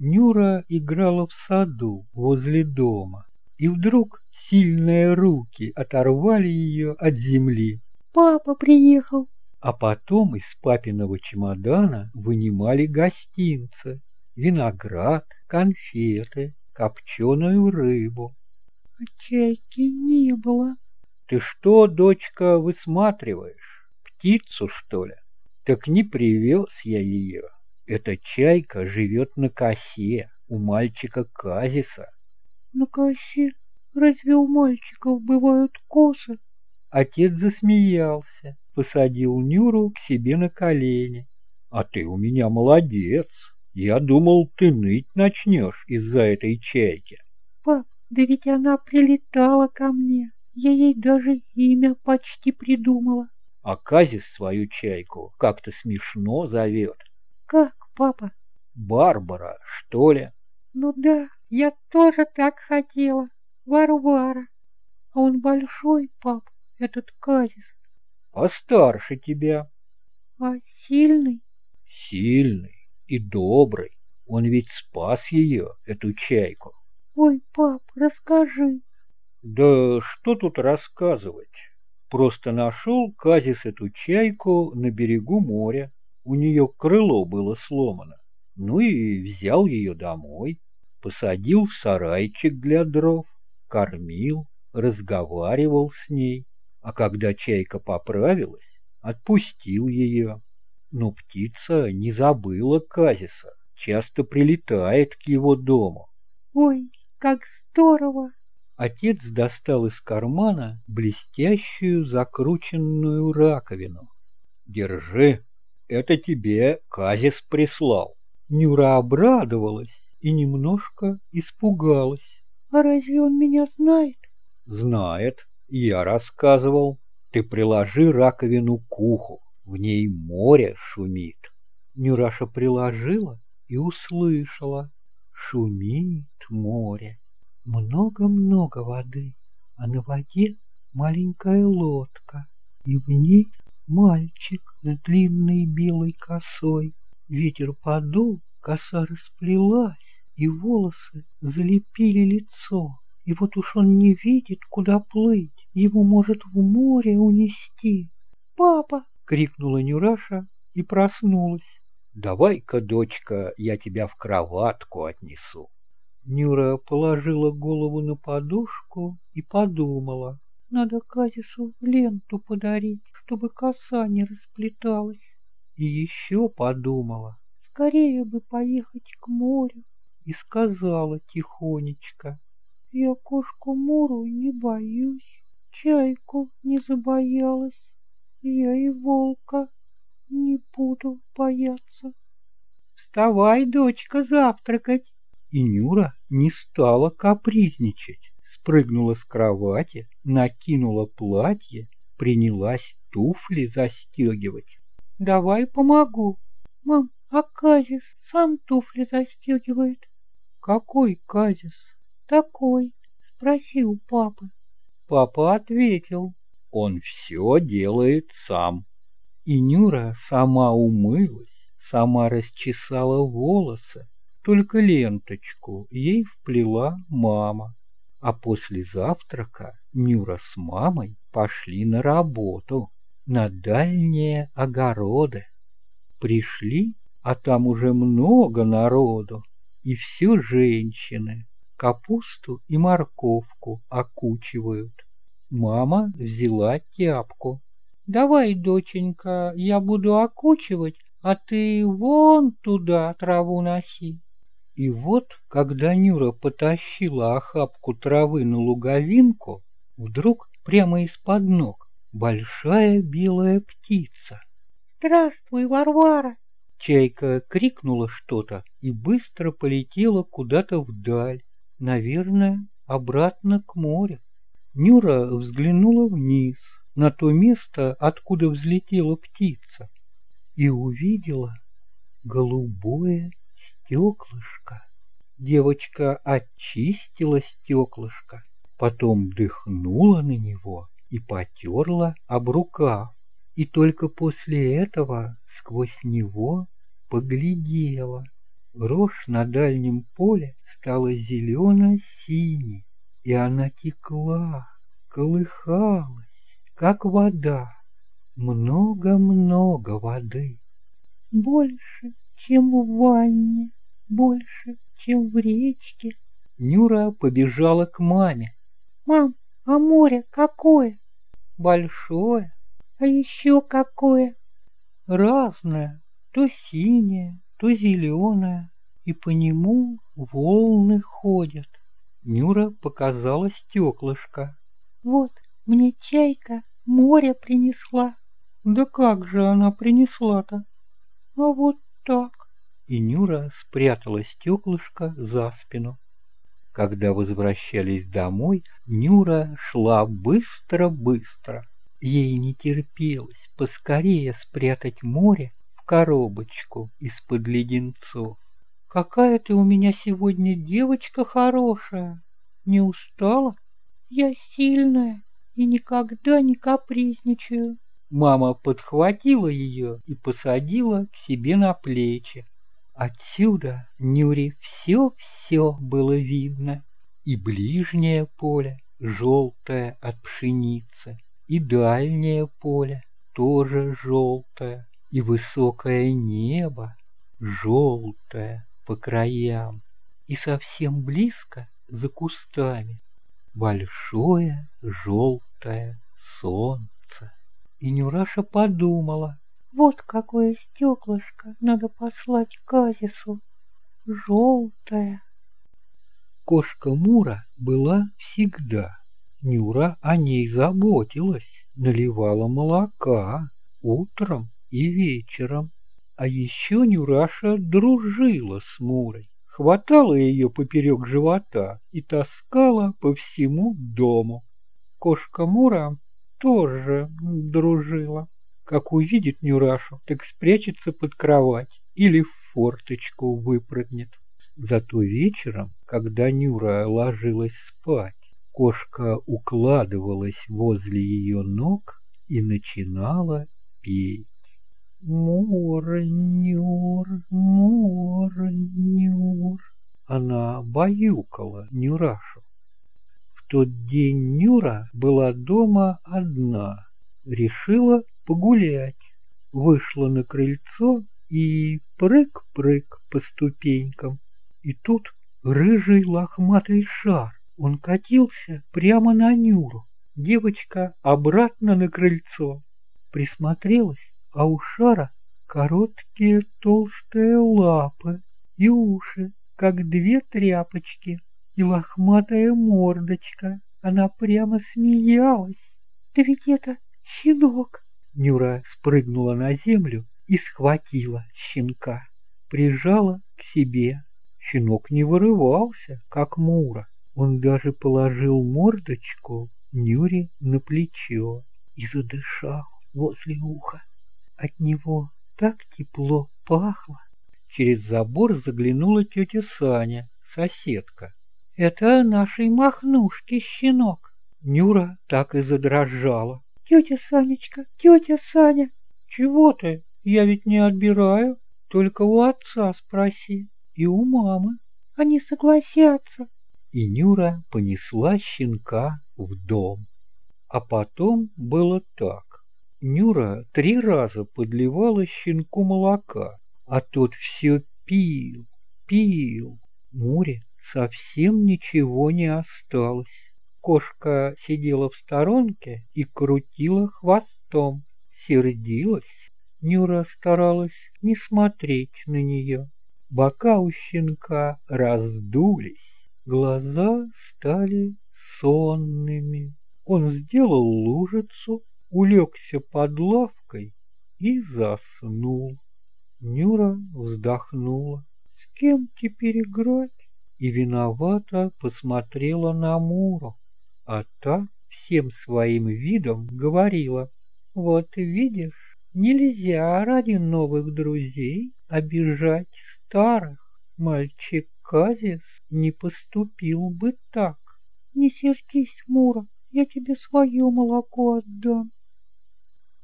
Нюра играла в саду возле дома, и вдруг сильные руки оторвали ее от земли. «Папа приехал!» А потом из папиного чемодана вынимали гостинцы, виноград, конфеты, копченую рыбу. А чайки не было. Ты что, дочка, высматриваешь? Птицу, что ли? Так не привез я ее. Эта чайка живет на косе у мальчика Казиса. На косе? Разве у мальчиков бывают косы? Отец засмеялся, посадил Нюру к себе на колени. А ты у меня молодец. Я думал, ты ныть начнешь из-за этой чайки. Пап, да ведь она прилетала ко мне. Я ей даже имя почти придумала. А Казис свою чайку как-то смешно зовет. Как, папа? Барбара, что ли? Ну да, я тоже так хотела. Варвара. А он большой, пап, этот Казис. Постарше тебя. А сильный? Сильный и добрый. Он ведь спас ее, эту чайку. Ой, пап, расскажи. Да что тут рассказывать? Просто нашел Казис эту чайку на берегу моря. У нее крыло было сломано. Ну и взял ее домой, посадил в сарайчик для дров, кормил, разговаривал с ней. А когда чайка поправилась, отпустил ее. Но птица не забыла Казиса, часто прилетает к его дому. Ой, как здорово! Отец достал из кармана блестящую закрученную раковину. Держи, это тебе Казис прислал. Нюра обрадовалась и немножко испугалась. А разве он меня знает? Знает, я рассказывал. Ты приложи раковину к уху, в ней море шумит. Нюраша приложила и услышала. Шумит море, много-много воды, а на воде маленькая лодка, и в ней мальчик с длинной белой косой. Ветер подул, коса расплелась, и волосы залепили лицо. И вот уж он не видит, куда плыть, его может в море унести. «Папа!» — крикнула Нюраша и проснулась. «Давай-ка, дочка, я тебя в кроватку отнесу». Нюра положила голову на подушку и подумала. Надо Казису ленту подарить, чтобы коса не расплеталась. И еще подумала. Скорее бы поехать к морю. И сказала тихонечко. Я кошку Муру не боюсь, чайку не забоялась. Я и волка не буду бояться. Вставай, дочка, завтракать. И Нюра не стала капризничать. Спрыгнула с кровати, накинула платье, принялась туфли застегивать. Давай помогу. Мам, а Казис сам туфли застегивает. Какой Казис? Такой. Спроси у папы. Папа ответил. Он все делает сам. И Нюра сама умылась, сама расчесала волосы, только ленточку ей вплела мама. А после завтрака Нюра с мамой пошли на работу, на дальние огороды. Пришли, а там уже много народу, и все женщины капусту и морковку окучивают. Мама взяла тяпку. «Давай, доченька, я буду окучивать, а ты вон туда траву носи». И вот, когда Нюра потащила охапку травы на луговинку, вдруг прямо из-под ног большая белая птица. «Здравствуй, Варвара!» Чайка крикнула что-то и быстро полетела куда-то вдаль, наверное, обратно к морю. Нюра взглянула вниз, на то место, откуда взлетела птица, и увидела голубое стеклышко. Девочка очистила стеклышко, потом дыхнула на него и потерла об рукав, и только после этого сквозь него поглядела. Рожь на дальнем поле стала зелено-синей, и она текла, колыхалась, как вода. Много-много воды. Больше, чем в ванне, больше, чем в речке. Нюра побежала к маме. Мам, а море какое? Большое. А еще какое? Разное. То синее, то зеленое, и по нему волны ходят. Нюра показала стеклышко. Вот, мне чайка море принесла. Да как же она принесла-то? А вот так. И Нюра спрятала стеклышко за спину. Когда возвращались домой, Нюра шла быстро-быстро. Ей не терпелось поскорее спрятать море в коробочку из-под леденцов. «Какая ты у меня сегодня девочка хорошая! Не устала?» «Я сильная и никогда не капризничаю». Мама подхватила ее и посадила к себе на плечи. Отсюда Нюре все-все было видно. И ближнее поле, желтое от пшеницы, и дальнее поле, тоже желтое, и высокое небо, желтое по краям, и совсем близко за кустами большое желтое солнце. И Нюраша подумала, вот какое стеклышко надо послать Казису. Желтое. Кошка Мура была всегда. Нюра о ней заботилась, наливала молока утром и вечером. А еще Нюраша дружила с Мурой, хватала ее поперек живота и таскала по всему дому. Кошка Мура тоже дружила. Как увидит Нюрашу, так спрячется под кровать или в форточку выпрыгнет. Зато вечером, когда Нюра ложилась спать, кошка укладывалась возле ее ног и начинала петь. Мур-нюр, мур-нюр. Она баюкала Нюрашу. В тот день Нюра была дома одна. Решила погулять. Вышла на крыльцо и прыг-прыг по ступенькам. И тут рыжий лохматый шар. Он катился прямо на Нюру. Девочка обратно на крыльцо. Присмотрелась, а у шара короткие толстые лапы и уши, как две тряпочки, и лохматая мордочка. Она прямо смеялась. Да ведь это щенок. Нюра спрыгнула на землю и схватила щенка, прижала к себе. Щенок не вырывался, как Мура. Он даже положил мордочку Нюре на плечо и задышал возле уха. От него так тепло пахло. Через забор заглянула тетя Саня, соседка. «Это нашей махнушки щенок». Нюра так и задрожала. «Тетя Санечка, тетя Саня!» «Чего ты? Я ведь не отбираю. Только у отца спроси и у мамы». «Они согласятся». И Нюра понесла щенка в дом. А потом было так. Нюра три раза подливала щенку молока, а тот все пил, пил. Муре совсем ничего не осталось. Кошка сидела в сторонке и крутила хвостом, сердилась. Нюра старалась не смотреть на нее. Бока у щенка раздулись, глаза стали сонными. Он сделал лужицу, улегся под лавкой и заснул. Нюра вздохнула. С кем теперь играть? И виновато посмотрела на Муру а та всем своим видом говорила, «Вот видишь, нельзя ради новых друзей обижать старых. Мальчик Казис не поступил бы так». «Не сердись, Мура, я тебе свое молоко отдам».